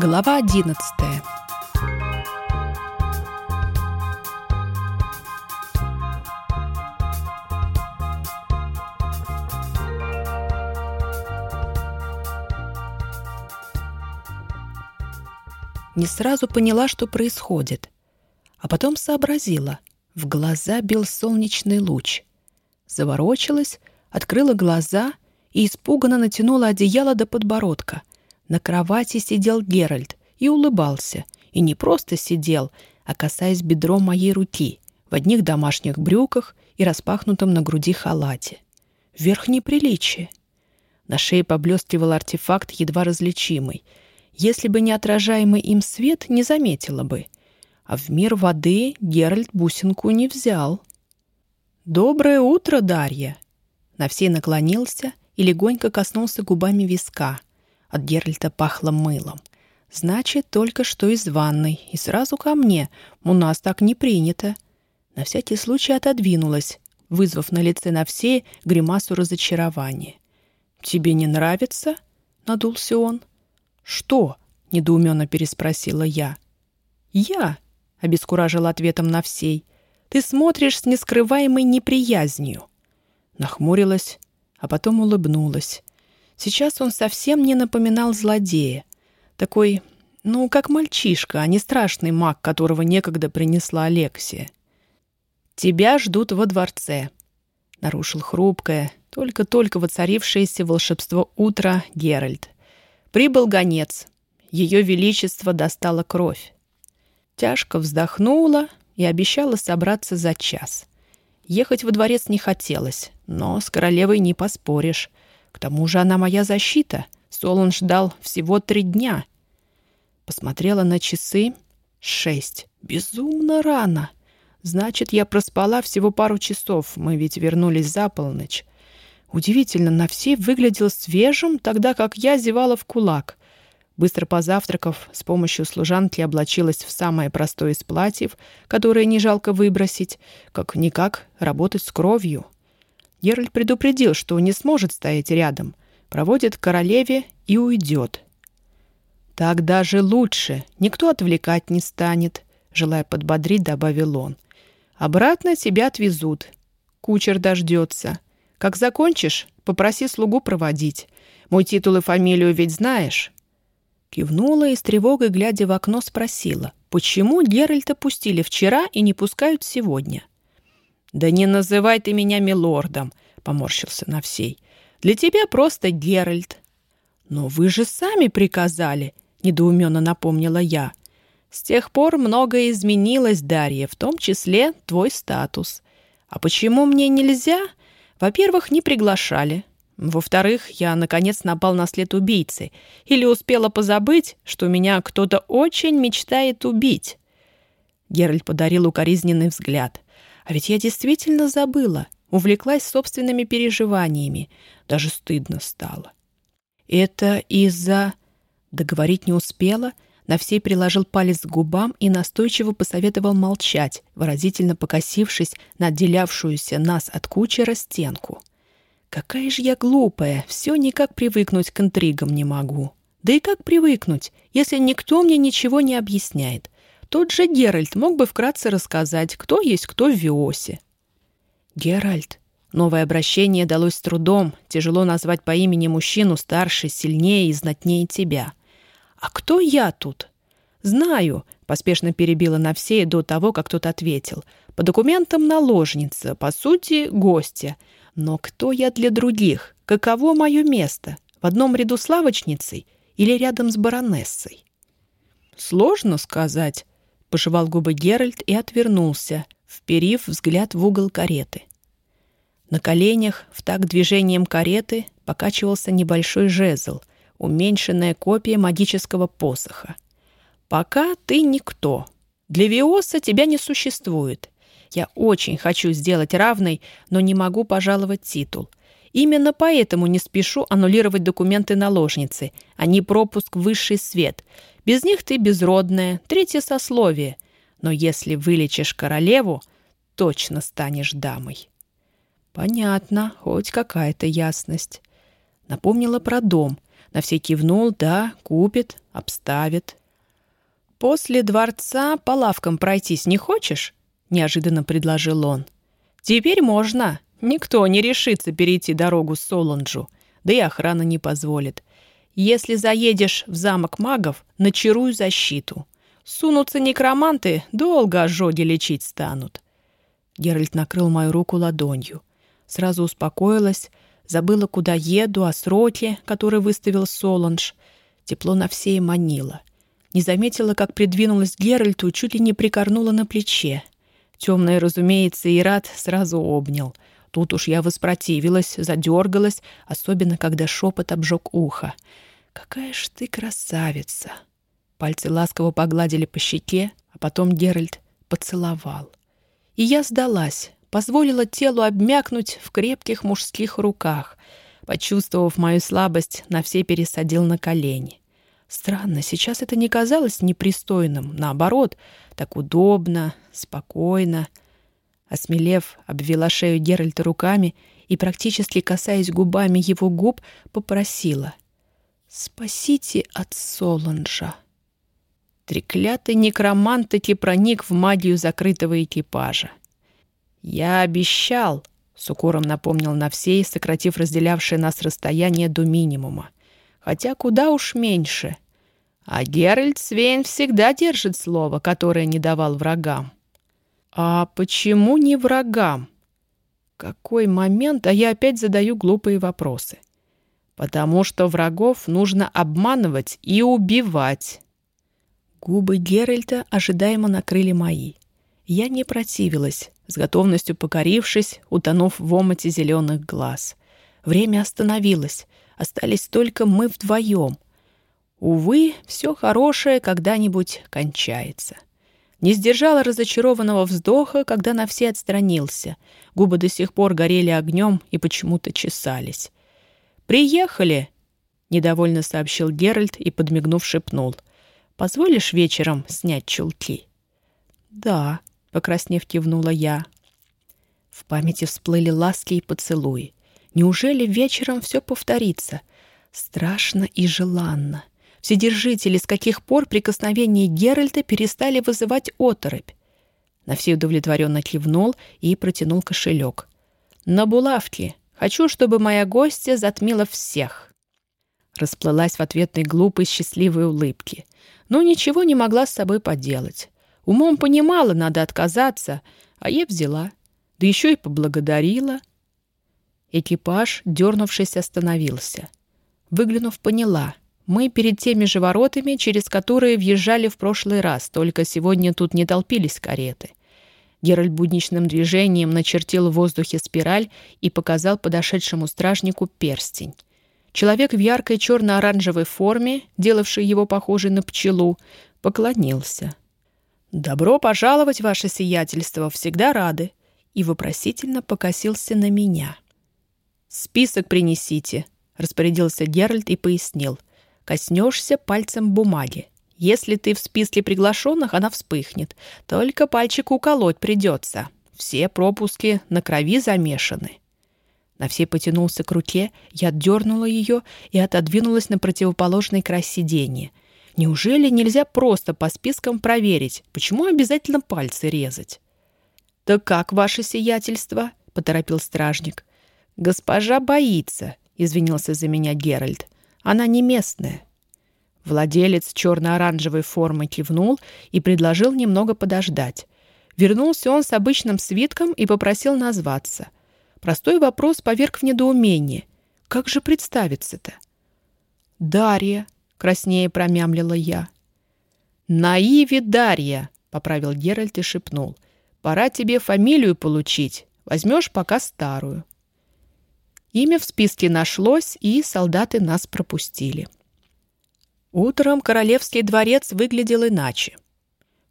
Глава одиннадцатая. Не сразу поняла, что происходит, а потом сообразила. В глаза бил солнечный луч. Заворочилась, открыла глаза и испуганно натянула одеяло до подбородка. На кровати сидел Геральт и улыбался. И не просто сидел, а касаясь бедром моей руки, в одних домашних брюках и распахнутом на груди халате. Верхнее приличие. На шее поблескивал артефакт, едва различимый. Если бы не отражаемый им свет, не заметила бы. А в мир воды Геральт бусинку не взял. «Доброе утро, Дарья!» На всей наклонился и легонько коснулся губами виска. От Геральта пахло мылом. Значит, только что из ванной. И сразу ко мне. У нас так не принято. На всякий случай отодвинулась, вызвав на лице на все гримасу разочарования. «Тебе не нравится?» — надулся он. «Что?» — недоуменно переспросила я. «Я?» — обескуражил ответом на всей. «Ты смотришь с нескрываемой неприязнью». Нахмурилась, а потом улыбнулась. Сейчас он совсем не напоминал злодея. Такой, ну, как мальчишка, а не страшный маг, которого некогда принесла Алексия. «Тебя ждут во дворце», — нарушил хрупкое, только-только воцарившееся волшебство утра Геральт. Прибыл гонец. Ее величество достало кровь. Тяжко вздохнула и обещала собраться за час. Ехать во дворец не хотелось, но с королевой не поспоришь. К тому же она моя защита. Солон ждал всего три дня. Посмотрела на часы. Шесть. Безумно рано. Значит, я проспала всего пару часов. Мы ведь вернулись за полночь. Удивительно, на все выглядел свежим, тогда как я зевала в кулак. Быстро позавтракав, с помощью служанки облачилась в самое простое из платьев, которое не жалко выбросить, как-никак работать с кровью. Геральт предупредил, что не сможет стоять рядом, проводит к королеве и уйдет. «Так даже лучше, никто отвлекать не станет», — желая подбодрить, добавил он. «Обратно тебя отвезут. Кучер дождется. Как закончишь, попроси слугу проводить. Мой титул и фамилию ведь знаешь». Кивнула и с тревогой, глядя в окно, спросила, почему Геральта пустили вчера и не пускают сегодня. «Да не называй ты меня милордом», — поморщился на всей. «Для тебя просто Геральт». «Но вы же сами приказали», — недоуменно напомнила я. «С тех пор многое изменилось, Дарья, в том числе твой статус. А почему мне нельзя? Во-первых, не приглашали. Во-вторых, я, наконец, напал на след убийцы. Или успела позабыть, что меня кто-то очень мечтает убить». Геральт подарил укоризненный взгляд — а ведь я действительно забыла, увлеклась собственными переживаниями. Даже стыдно стало. Это из-за... Договорить не успела, на всей приложил палец к губам и настойчиво посоветовал молчать, выразительно покосившись на отделявшуюся нас от кучера стенку. «Какая же я глупая, все никак привыкнуть к интригам не могу. Да и как привыкнуть, если никто мне ничего не объясняет? Тот же Геральт мог бы вкратце рассказать, кто есть кто в Виосе. Геральт. Новое обращение далось с трудом, тяжело назвать по имени мужчину старше, сильнее и знатнее тебя. «А кто я тут?» «Знаю», — поспешно перебила на все до того, как тот ответил. «По документам наложница, по сути, гостья. Но кто я для других? Каково мое место? В одном ряду с лавочницей или рядом с баронессой?» «Сложно сказать», Пожевал губы Геральт и отвернулся, вперив взгляд в угол кареты. На коленях, в такт движением кареты, покачивался небольшой жезл, уменьшенная копия магического посоха. «Пока ты никто. Для Виоса тебя не существует. Я очень хочу сделать равной, но не могу пожаловать титул. Именно поэтому не спешу аннулировать документы наложницы, не пропуск в высший свет. Без них ты безродная, третье сословие. Но если вылечишь королеву, точно станешь дамой. Понятно, хоть какая-то ясность. Напомнила про дом. На все кивнул, да, купит, обставит. «После дворца по лавкам пройтись не хочешь?» — неожиданно предложил он. «Теперь можно. Никто не решится перейти дорогу Солонджу, да и охрана не позволит. Если заедешь в замок магов, начарую защиту. Сунутся некроманты, долго ожоги лечить станут». Геральт накрыл мою руку ладонью. Сразу успокоилась, забыла, куда еду, о сроке, который выставил Солонж. Тепло на всей манило. Не заметила, как придвинулась к Геральту, чуть ли не прикорнула на плече. Темный, разумеется, и рад сразу обнял. Тут уж я воспротивилась, задергалась, особенно когда шепот обжег ухо. «Какая ж ты красавица!» Пальцы ласково погладили по щеке, а потом Геральт поцеловал. И я сдалась, позволила телу обмякнуть в крепких мужских руках. Почувствовав мою слабость, на все пересадил на колени. Странно, сейчас это не казалось непристойным. Наоборот, так удобно, спокойно. Осмелев, обвела шею Геральта руками и, практически касаясь губами его губ, попросила «Спасите от Солонжа». Треклятый некромант таки проник в магию закрытого экипажа. «Я обещал», — с укором напомнил Навсей, сократив разделявшее нас расстояние до минимума. «Хотя куда уж меньше. А Геральт Свейн всегда держит слово, которое не давал врагам». «А почему не врагам?» «Какой момент, а я опять задаю глупые вопросы?» «Потому что врагов нужно обманывать и убивать». Губы Геральта ожидаемо накрыли мои. Я не противилась, с готовностью покорившись, утонув в омуте зеленых глаз. Время остановилось, остались только мы вдвоем. Увы, все хорошее когда-нибудь кончается. Не сдержала разочарованного вздоха, когда на все отстранился. Губы до сих пор горели огнем и почему-то чесались. «Приехали!» — недовольно сообщил Геральт и, подмигнув, шепнул — Позволишь вечером снять чулки?» «Да», — покраснев кивнула я. В памяти всплыли ласки и поцелуи. Неужели вечером все повторится? Страшно и желанно. Вседержители, с каких пор прикосновения Геральта перестали вызывать оторопь? На все удовлетворенно кивнул и протянул кошелек. «На булавки. Хочу, чтобы моя гостья затмила всех». Расплылась в ответной глупой счастливой улыбке но ничего не могла с собой поделать. Умом понимала, надо отказаться, а я взяла. Да еще и поблагодарила. Экипаж, дернувшись, остановился. Выглянув, поняла. Мы перед теми же воротами, через которые въезжали в прошлый раз, только сегодня тут не толпились кареты. Геральт будничным движением начертил в воздухе спираль и показал подошедшему стражнику перстень. Человек в яркой черно-оранжевой форме, делавший его похожей на пчелу, поклонился. «Добро пожаловать, ваше сиятельство, всегда рады!» и вопросительно покосился на меня. «Список принесите», — распорядился Геральт и пояснил. «Коснешься пальцем бумаги. Если ты в списке приглашенных, она вспыхнет. Только пальчик уколоть придется. Все пропуски на крови замешаны». На все потянулся к руке, я дернула ее и отодвинулась на противоположный край сиденья. Неужели нельзя просто по спискам проверить, почему обязательно пальцы резать? «Да как ваше сиятельство?» — поторопил стражник. «Госпожа боится», — извинился за меня Геральт. «Она не местная». Владелец черно-оранжевой формы кивнул и предложил немного подождать. Вернулся он с обычным свитком и попросил назваться — Простой вопрос поверг в недоумение. Как же представиться-то? «Дарья», — краснее промямлила я. «Наиви Дарья», — поправил Геральт и шепнул. «Пора тебе фамилию получить. Возьмешь пока старую». Имя в списке нашлось, и солдаты нас пропустили. Утром королевский дворец выглядел иначе.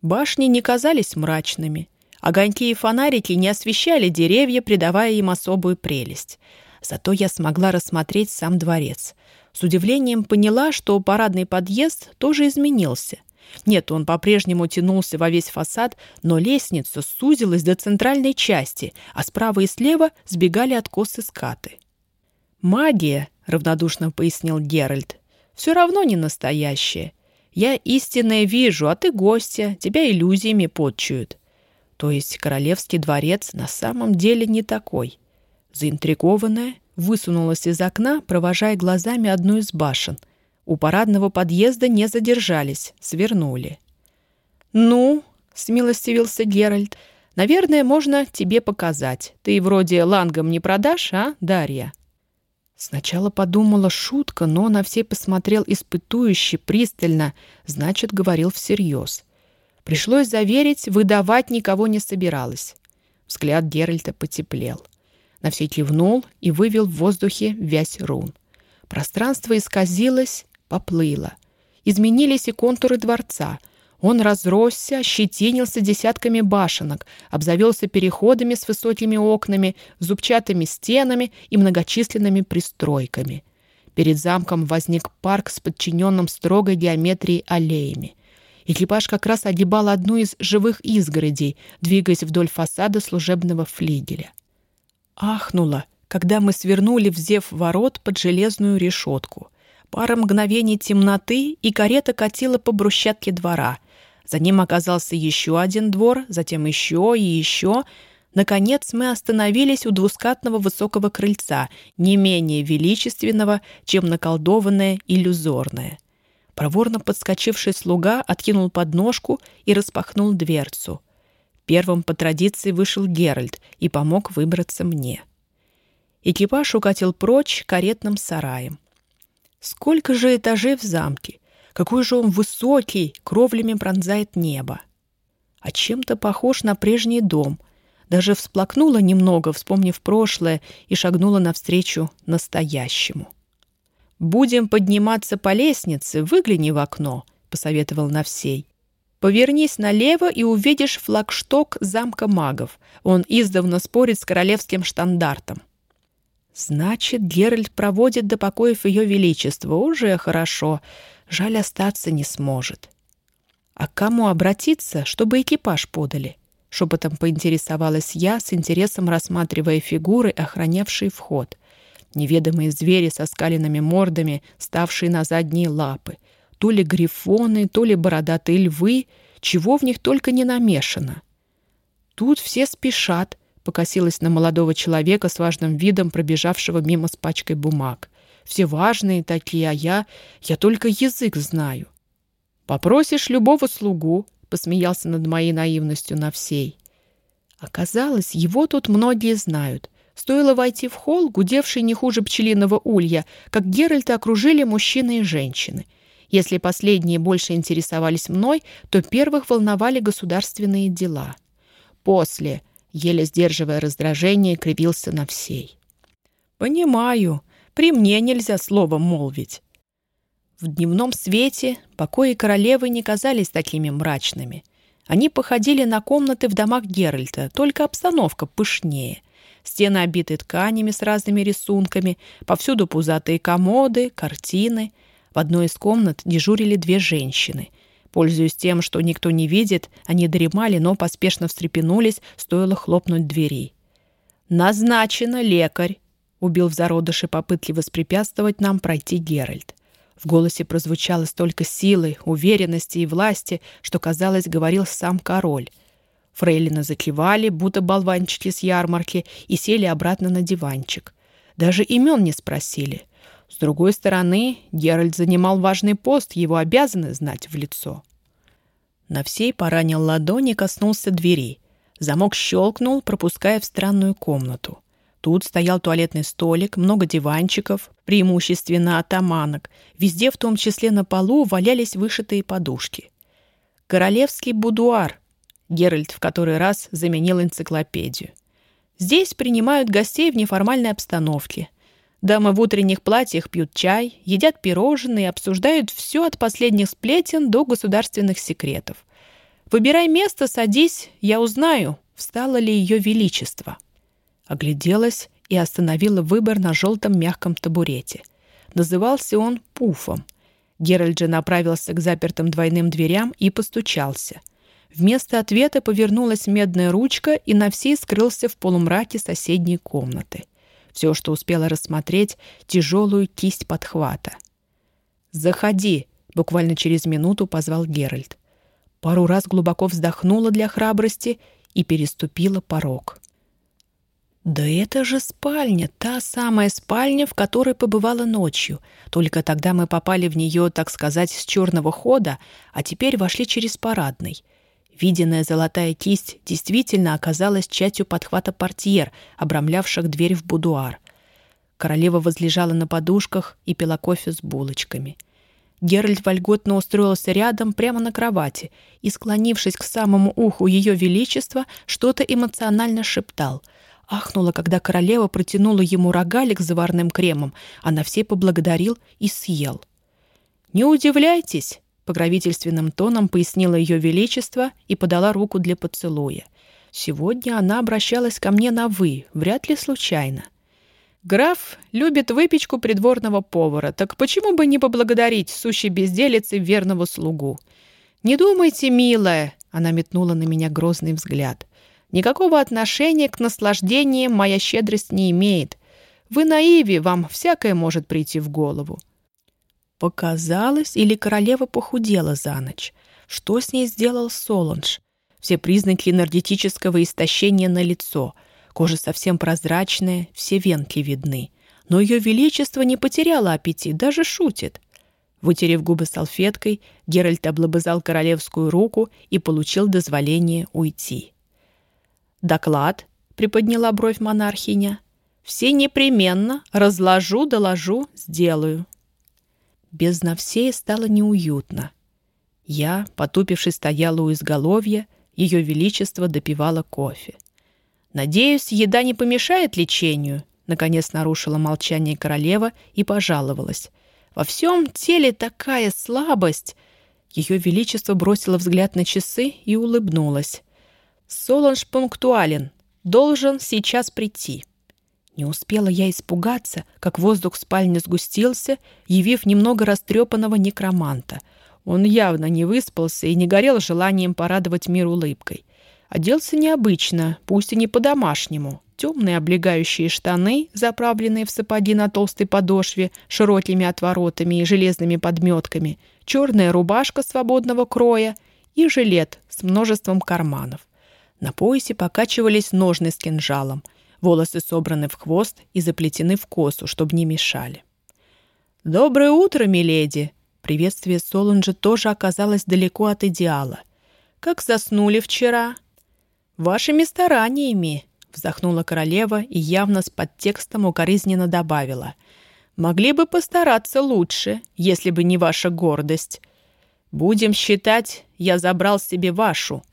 Башни не казались мрачными — Огоньки и фонарики не освещали деревья, придавая им особую прелесть. Зато я смогла рассмотреть сам дворец. С удивлением поняла, что парадный подъезд тоже изменился. Нет, он по-прежнему тянулся во весь фасад, но лестница сузилась до центральной части, а справа и слева сбегали откосы скаты. «Магия», — равнодушно пояснил Геральт. Все равно не настоящее. Я истинное вижу, а ты гостья, тебя иллюзиями подчуют. То есть королевский дворец на самом деле не такой. Заинтригованная, высунулась из окна, провожая глазами одну из башен. У парадного подъезда не задержались, свернули. «Ну», — смилостивился Геральт, — «наверное, можно тебе показать. Ты вроде лангом не продашь, а, Дарья?» Сначала подумала шутка, но на все посмотрел испытующе, пристально, значит, говорил всерьез. Пришлось заверить, выдавать никого не собиралась. Взгляд Геральта потеплел. На все кивнул и вывел в воздухе вязь рун. Пространство исказилось, поплыло. Изменились и контуры дворца — он разросся, щетинился десятками башенок, обзавелся переходами с высокими окнами, зубчатыми стенами и многочисленными пристройками. Перед замком возник парк с подчиненным строгой геометрией аллеями. Экипаж как раз огибал одну из живых изгородей, двигаясь вдоль фасада служебного флигеля. Ахнула, когда мы свернули в зев ворот под железную решетку. Пара мгновений темноты, и карета катила по брусчатке двора — за ним оказался еще один двор, затем еще и еще. Наконец мы остановились у двускатного высокого крыльца, не менее величественного, чем наколдованное иллюзорное. Проворно подскочивший слуга откинул подножку и распахнул дверцу. Первым по традиции вышел Геральт и помог выбраться мне. Экипаж укатил прочь каретным сараем. Сколько же этажей в замке? Какой же он высокий, кровлями пронзает небо. А чем-то похож на прежний дом. Даже всплакнула немного, вспомнив прошлое, и шагнула навстречу настоящему. «Будем подниматься по лестнице, выгляни в окно», — посоветовал Навсей. «Повернись налево и увидишь флагшток замка магов. Он издавна спорит с королевским штандартом». «Значит, Геральт проводит до покоев ее величества. Уже хорошо. Жаль, остаться не сможет. А к кому обратиться, чтобы экипаж подали? Шепотом поинтересовалась я, с интересом рассматривая фигуры, охранявшие вход. Неведомые звери со скаленными мордами, ставшие на задние лапы. То ли грифоны, то ли бородатые львы, чего в них только не намешано. Тут все спешат, покосилась на молодого человека с важным видом, пробежавшего мимо с пачкой бумаг все важные такие, а я... я только язык знаю. Попросишь любого слугу, посмеялся над моей наивностью на всей. Оказалось, его тут многие знают. Стоило войти в холл, гудевший не хуже пчелиного улья, как Геральта окружили мужчины и женщины. Если последние больше интересовались мной, то первых волновали государственные дела. После, еле сдерживая раздражение, кривился на всей. «Понимаю», при мне нельзя словом молвить. В дневном свете покои королевы не казались такими мрачными. Они походили на комнаты в домах Геральта, только обстановка пышнее. Стены обиты тканями с разными рисунками, повсюду пузатые комоды, картины. В одной из комнат дежурили две женщины. Пользуясь тем, что никто не видит, они дремали, но поспешно встрепенулись, стоило хлопнуть двери. «Назначено лекарь!» Убил в зародыше попытки воспрепятствовать нам пройти Геральт. В голосе прозвучало столько силы, уверенности и власти, что, казалось, говорил сам король. Фрейлины закивали, будто болванчики с ярмарки, и сели обратно на диванчик. Даже имен не спросили. С другой стороны, Геральт занимал важный пост, его обязаны знать в лицо. На всей поранил ладони коснулся двери. Замок щелкнул, пропуская в странную комнату. Тут стоял туалетный столик, много диванчиков, преимущественно атаманок. Везде, в том числе на полу, валялись вышитые подушки. «Королевский будуар», — Геральт в который раз заменил энциклопедию. «Здесь принимают гостей в неформальной обстановке. Дамы в утренних платьях пьют чай, едят пирожные, обсуждают все от последних сплетен до государственных секретов. Выбирай место, садись, я узнаю, встало ли ее величество». Огляделась и остановила выбор на желтом мягком табурете. Назывался он «Пуфом». Геральт же направился к запертым двойным дверям и постучался. Вместо ответа повернулась медная ручка, и на всей скрылся в полумраке соседней комнаты. Все, что успела рассмотреть, тяжелую кисть подхвата. «Заходи!» — буквально через минуту позвал Геральт. Пару раз глубоко вздохнула для храбрости и переступила порог. «Да это же спальня, та самая спальня, в которой побывала ночью. Только тогда мы попали в нее, так сказать, с черного хода, а теперь вошли через парадный. Виденная золотая кисть действительно оказалась частью подхвата портьер, обрамлявших дверь в будуар. Королева возлежала на подушках и пила кофе с булочками. Геральт вольготно устроился рядом, прямо на кровати, и, склонившись к самому уху Ее Величества, что-то эмоционально шептал — Ахнула, когда королева протянула ему рогалик с заварным кремом, а на все поблагодарил и съел. «Не удивляйтесь», — покровительственным тоном пояснила ее величество и подала руку для поцелуя. «Сегодня она обращалась ко мне на «вы», вряд ли случайно». «Граф любит выпечку придворного повара, так почему бы не поблагодарить сущей безделицы верного слугу?» «Не думайте, милая», — она метнула на меня грозный взгляд. Никакого отношения к наслаждениям моя щедрость не имеет. Вы наиве, вам всякое может прийти в голову. Показалось, или королева похудела за ночь. Что с ней сделал Солонж? Все признаки энергетического истощения на лицо. Кожа совсем прозрачная, все венки видны. Но ее величество не потеряло аппетит, даже шутит. Вытерев губы салфеткой, Геральт облобызал королевскую руку и получил дозволение уйти. «Доклад?» — приподняла бровь монархиня. «Все непременно. Разложу, доложу, сделаю». Без Навсея стало неуютно. Я, потупившись, стояла у изголовья, ее величество допивало кофе. «Надеюсь, еда не помешает лечению?» Наконец нарушила молчание королева и пожаловалась. «Во всем теле такая слабость!» Ее величество бросило взгляд на часы и улыбнулась. Солонж пунктуален. Должен сейчас прийти. Не успела я испугаться, как воздух в спальне сгустился, явив немного растрепанного некроманта. Он явно не выспался и не горел желанием порадовать мир улыбкой. Оделся необычно, пусть и не по-домашнему. Темные облегающие штаны, заправленные в сапоги на толстой подошве, широкими отворотами и железными подметками, черная рубашка свободного кроя и жилет с множеством карманов. На поясе покачивались ножны с кинжалом. Волосы собраны в хвост и заплетены в косу, чтобы не мешали. «Доброе утро, миледи!» Приветствие Солунжа тоже оказалось далеко от идеала. «Как заснули вчера?» «Вашими стараниями!» Вздохнула королева и явно с подтекстом укоризненно добавила. «Могли бы постараться лучше, если бы не ваша гордость. Будем считать, я забрал себе вашу»,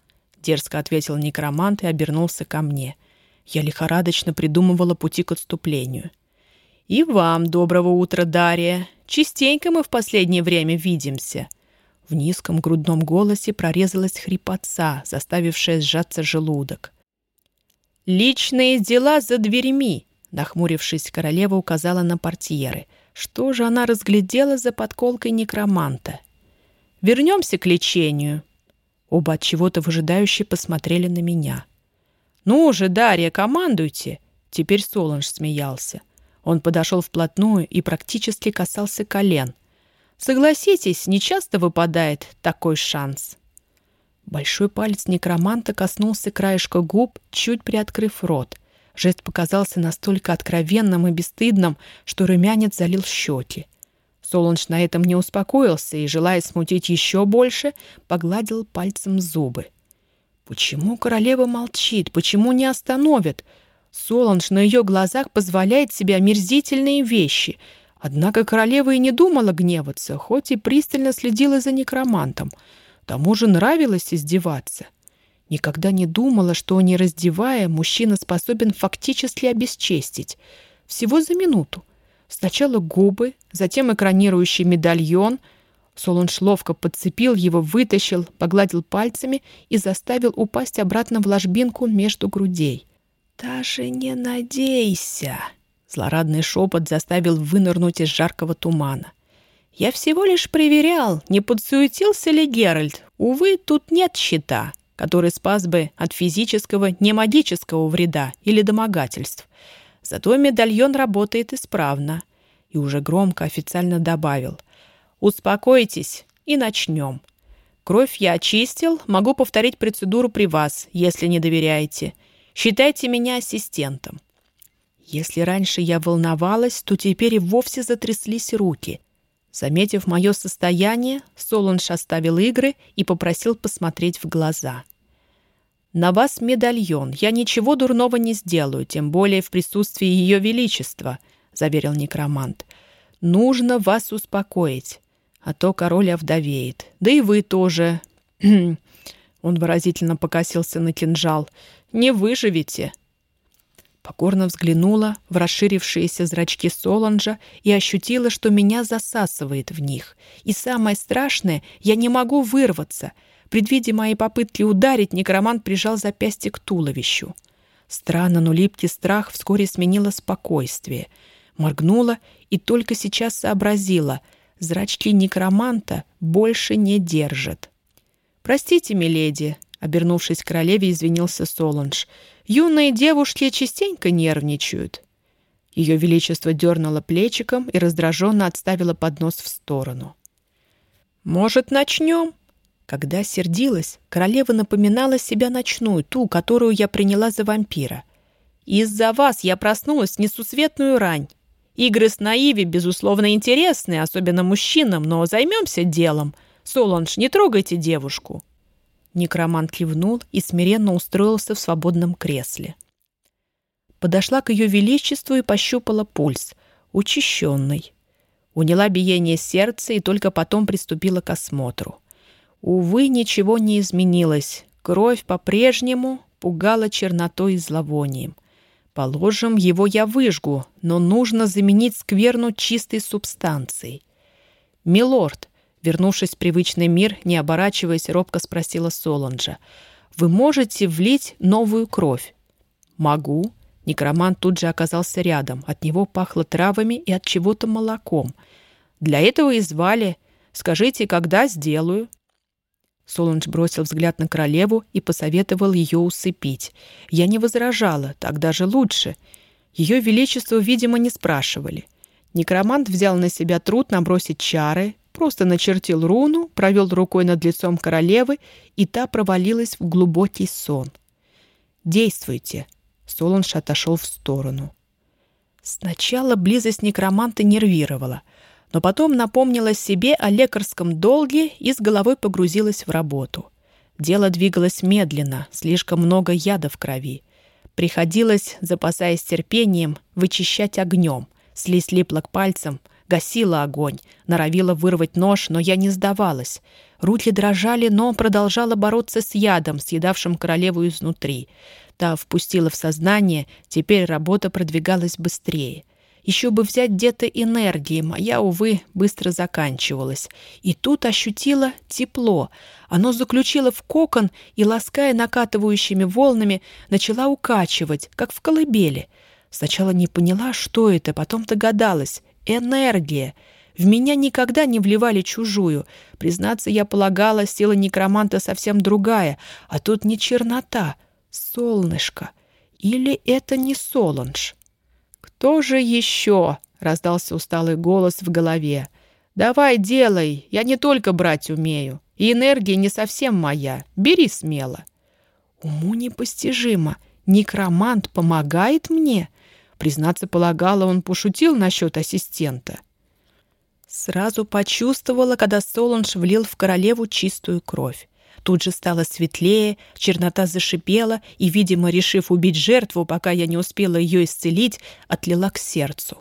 дерзко ответил некромант и обернулся ко мне. Я лихорадочно придумывала пути к отступлению. «И вам доброго утра, Дарья. Частенько мы в последнее время видимся». В низком грудном голосе прорезалась хрипотца, заставившая сжаться желудок. «Личные дела за дверьми», — нахмурившись, королева указала на портьеры. Что же она разглядела за подколкой некроманта? «Вернемся к лечению», Оба от чего-то выжидающе посмотрели на меня. «Ну же, Дарья, командуйте!» Теперь Солонж смеялся. Он подошел вплотную и практически касался колен. «Согласитесь, нечасто выпадает такой шанс». Большой палец некроманта коснулся краешка губ, чуть приоткрыв рот. Жест показался настолько откровенным и бесстыдным, что румянец залил щеки. Солунж на этом не успокоился и, желая смутить еще больше, погладил пальцем зубы. Почему королева молчит? Почему не остановит? Солунж на ее глазах позволяет себе омерзительные вещи. Однако королева и не думала гневаться, хоть и пристально следила за некромантом. Тому же нравилось издеваться. Никогда не думала, что, не раздевая, мужчина способен фактически обесчестить. Всего за минуту. Сначала губы, затем экранирующий медальон. Солунж ловко подцепил его, вытащил, погладил пальцами и заставил упасть обратно в ложбинку между грудей. «Даже не надейся!» Злорадный шепот заставил вынырнуть из жаркого тумана. «Я всего лишь проверял, не подсуетился ли Геральт. Увы, тут нет щита, который спас бы от физического, не магического вреда или домогательств. Зато медальон работает исправно. И уже громко официально добавил. Успокойтесь и начнем. Кровь я очистил, могу повторить процедуру при вас, если не доверяете. Считайте меня ассистентом. Если раньше я волновалась, то теперь и вовсе затряслись руки. Заметив мое состояние, Солунж оставил игры и попросил посмотреть в глаза. «На вас медальон. Я ничего дурного не сделаю, тем более в присутствии Ее Величества», — заверил некромант. «Нужно вас успокоить, а то король овдовеет. Да и вы тоже». Он выразительно покосился на кинжал. «Не выживете». Покорно взглянула в расширившиеся зрачки Соланжа и ощутила, что меня засасывает в них. И самое страшное, я не могу вырваться. Предвидя мои попытки ударить, некромант прижал запястье к туловищу. Странно, но липкий страх вскоре сменило спокойствие. Моргнула и только сейчас сообразила. Зрачки некроманта больше не держат. «Простите, миледи», — обернувшись к королеве, извинился Соланж — Юные девушки частенько нервничают». Ее Величество дернуло плечиком и раздраженно отставило поднос в сторону. «Может, начнем?» Когда сердилась, королева напоминала себя ночную, ту, которую я приняла за вампира. «Из-за вас я проснулась в несусветную рань. Игры с наиви, безусловно, интересны, особенно мужчинам, но займемся делом. Солонж, не трогайте девушку». Некромант кивнул и смиренно устроился в свободном кресле. Подошла к ее величеству и пощупала пульс, учащенный. Уняла биение сердца и только потом приступила к осмотру. Увы, ничего не изменилось. Кровь по-прежнему пугала чернотой и зловонием. Положим, его я выжгу, но нужно заменить скверну чистой субстанцией. «Милорд», Вернувшись в привычный мир, не оборачиваясь, робко спросила Солонжа. «Вы можете влить новую кровь?» «Могу». Некромант тут же оказался рядом. От него пахло травами и от чего-то молоком. «Для этого и звали. Скажите, когда сделаю?» Солунж бросил взгляд на королеву и посоветовал ее усыпить. Я не возражала, так даже лучше. Ее величество, видимо, не спрашивали. Некромант взял на себя труд набросить чары, просто начертил руну, провел рукой над лицом королевы, и та провалилась в глубокий сон. «Действуйте!» — Солунж отошел в сторону. Сначала близость некроманта нервировала, но потом напомнила себе о лекарском долге и с головой погрузилась в работу. Дело двигалось медленно, слишком много яда в крови. Приходилось, запасаясь терпением, вычищать огнем. Слизь липла к пальцам — гасила огонь, норовила вырвать нож, но я не сдавалась. Руки дрожали, но продолжала бороться с ядом, съедавшим королеву изнутри. Та впустила в сознание, теперь работа продвигалась быстрее. Еще бы взять где-то энергии, моя, увы, быстро заканчивалась. И тут ощутила тепло. Оно заключило в кокон и, лаская накатывающими волнами, начала укачивать, как в колыбели. Сначала не поняла, что это, потом догадалась энергия. В меня никогда не вливали чужую. Признаться, я полагала, сила некроманта совсем другая, а тут не чернота, солнышко. Или это не Солонж? «Кто же еще?» — раздался усталый голос в голове. «Давай, делай, я не только брать умею, и энергия не совсем моя. Бери смело». Уму непостижимо. Некромант помогает мне? Признаться, полагала, он пошутил насчет ассистента. Сразу почувствовала, когда Солунж влил в королеву чистую кровь. Тут же стало светлее, чернота зашипела и, видимо, решив убить жертву, пока я не успела ее исцелить, отлила к сердцу.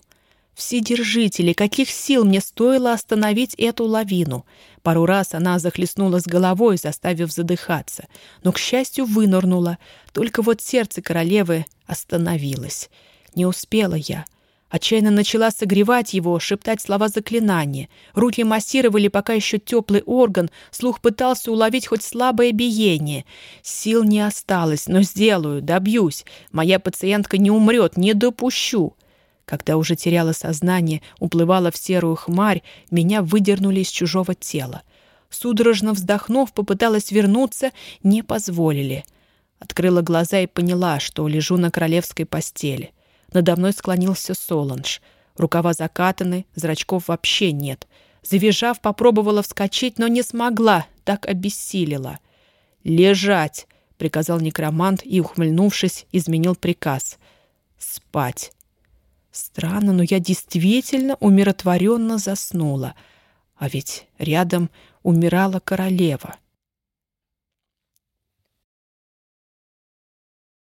Вседержители, каких сил мне стоило остановить эту лавину? Пару раз она захлестнула с головой, заставив задыхаться, но, к счастью, вынырнула. Только вот сердце королевы остановилось. Не успела я. Отчаянно начала согревать его, шептать слова заклинания. Руки массировали пока еще теплый орган, слух пытался уловить хоть слабое биение. Сил не осталось, но сделаю, добьюсь. Моя пациентка не умрет, не допущу. Когда уже теряла сознание, уплывала в серую хмарь, меня выдернули из чужого тела. Судорожно вздохнув, попыталась вернуться, не позволили. Открыла глаза и поняла, что лежу на королевской постели. Надо мной склонился Соланж. Рукава закатаны, зрачков вообще нет. Завизжав, попробовала вскочить, но не смогла, так обессилила. «Лежать!» — приказал некромант и, ухмыльнувшись, изменил приказ. «Спать!» Странно, но я действительно умиротворенно заснула. А ведь рядом умирала королева.